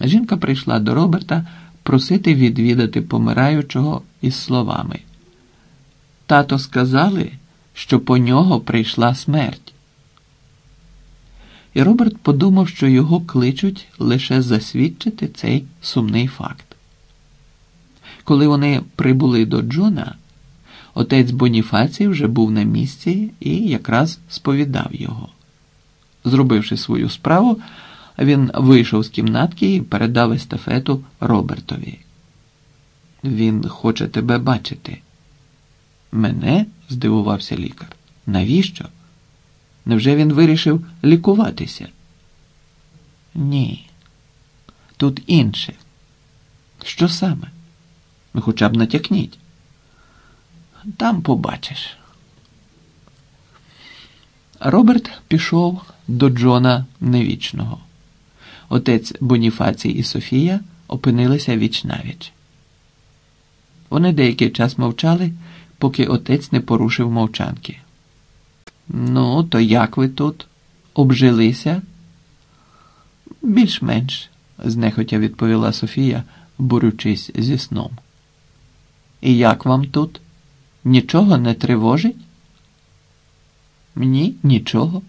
Жінка прийшла до Роберта просити відвідати помираючого із словами. Тато сказали, що по нього прийшла смерть. І Роберт подумав, що його кличуть лише засвідчити цей сумний факт. Коли вони прибули до Джона, отець Боніфацій вже був на місці і якраз сповідав його. Зробивши свою справу, він вийшов з кімнатки і передав естафету Робертові. Він хоче тебе бачити. Мене? здивувався лікар. Навіщо? Невже він вирішив лікуватися? Ні. Тут інше. Що саме? Ну, хоча б натякніть. Там побачиш. Роберт пішов до Джона Невічного. Отець Боніфацій і Софія опинилися віч навіч. Вони деякий час мовчали, поки отець не порушив мовчанки. Ну, то як ви тут? Обжилися? Більш-менш, знехотя відповіла Софія, борючись зі сном. І як вам тут? Нічого не тривожить? Ні, нічого,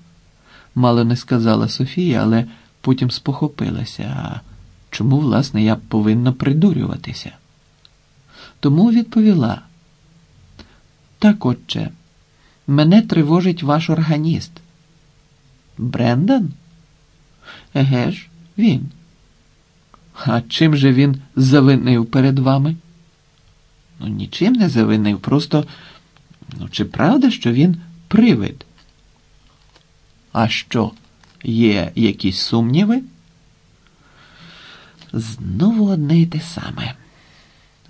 мало не сказала Софія, але потім спохопилася. А чому, власне, я повинна придурюватися? Тому відповіла. Так, отче, мене тривожить ваш органіст. Брендан? Еге ж, він. А чим же він завинив перед вами? Ну, нічим не завинив, просто, ну, чи правда, що він привид? А що, є якісь сумніви? Знову одне й те саме.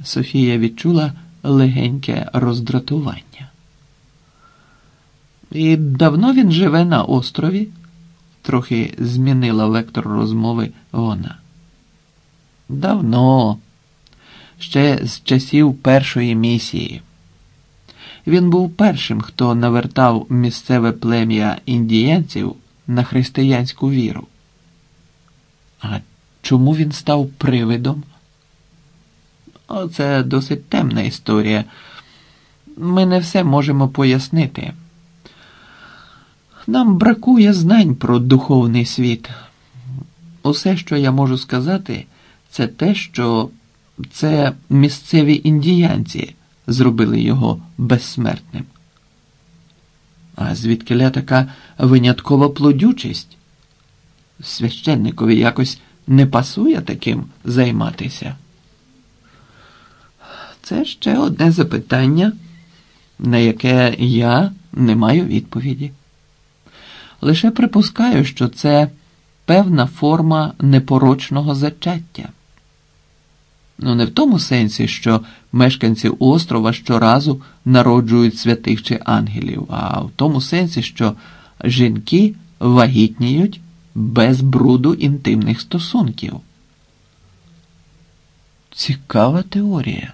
Софія відчула легеньке роздратування. І давно він живе на острові? Трохи змінила вектор розмови вона. Давно, ще з часів першої місії. Він був першим, хто навертав місцеве плем'я індієнців на християнську віру. А чому він став привидом? Оце досить темна історія. Ми не все можемо пояснити. Нам бракує знань про духовний світ. Усе, що я можу сказати, це те, що це місцеві індіянці зробили його безсмертним. А звідкиля така виняткова плодючість? Священникові якось не пасує таким займатися. Це ще одне запитання, на яке я не маю відповіді. Лише припускаю, що це певна форма непорочного зачаття. Ну, не в тому сенсі, що мешканці острова щоразу народжують святих чи ангелів, а в тому сенсі, що жінки вагітніють без бруду інтимних стосунків. Цікава теорія.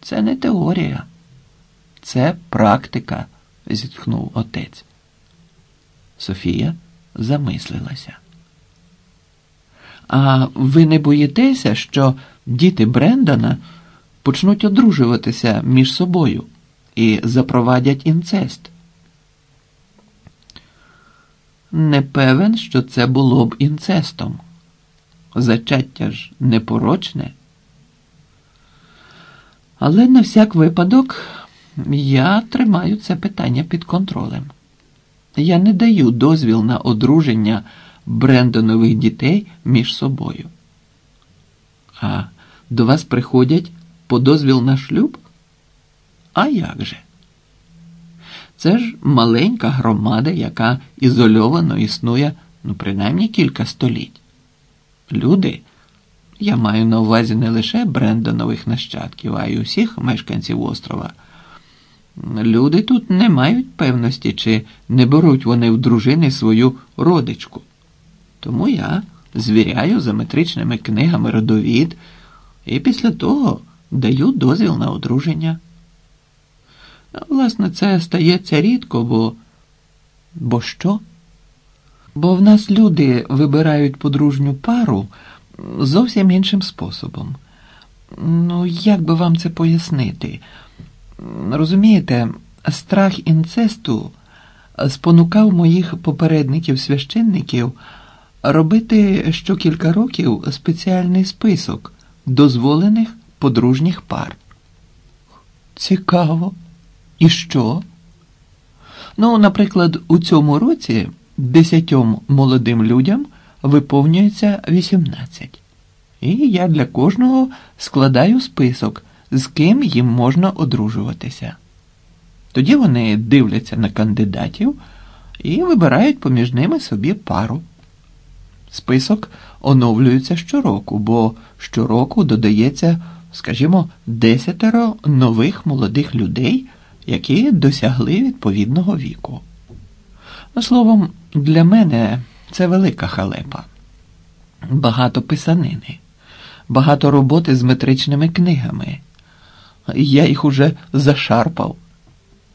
Це не теорія, це практика, зітхнув отець. Софія замислилася. А ви не боїтеся, що діти Брендана почнуть одружуватися між собою і запровадять інцест? Не певен, що це було б інцестом. Зачаття ж непорочне. Але на всяк випадок я тримаю це питання під контролем. Я не даю дозвіл на одруження Брендонових дітей між собою. А до вас приходять по дозвіл на шлюб? А як же? Це ж маленька громада, яка ізольовано існує ну, принаймні кілька століть. Люди, я маю на увазі не лише Брендонових нащадків, а й усіх мешканців острова. Люди тут не мають певності, чи не беруть вони в дружини свою родичку. Тому я звіряю за метричними книгами родовід і після того даю дозвіл на одруження. Власне, це стається рідко, бо. Бо що? Бо в нас люди вибирають подружню пару зовсім іншим способом. Ну, як би вам це пояснити? Розумієте, страх інцесту спонукав моїх попередників священників робити щокілька років спеціальний список дозволених подружніх пар. Цікаво. І що? Ну, наприклад, у цьому році десятьом молодим людям виповнюється 18. І я для кожного складаю список, з ким їм можна одружуватися. Тоді вони дивляться на кандидатів і вибирають поміж ними собі пару. Список оновлюється щороку, бо щороку додається, скажімо, десятеро нових молодих людей, які досягли відповідного віку. Ну, словом, для мене це велика халепа. Багато писанини, багато роботи з метричними книгами. Я їх уже зашарпав.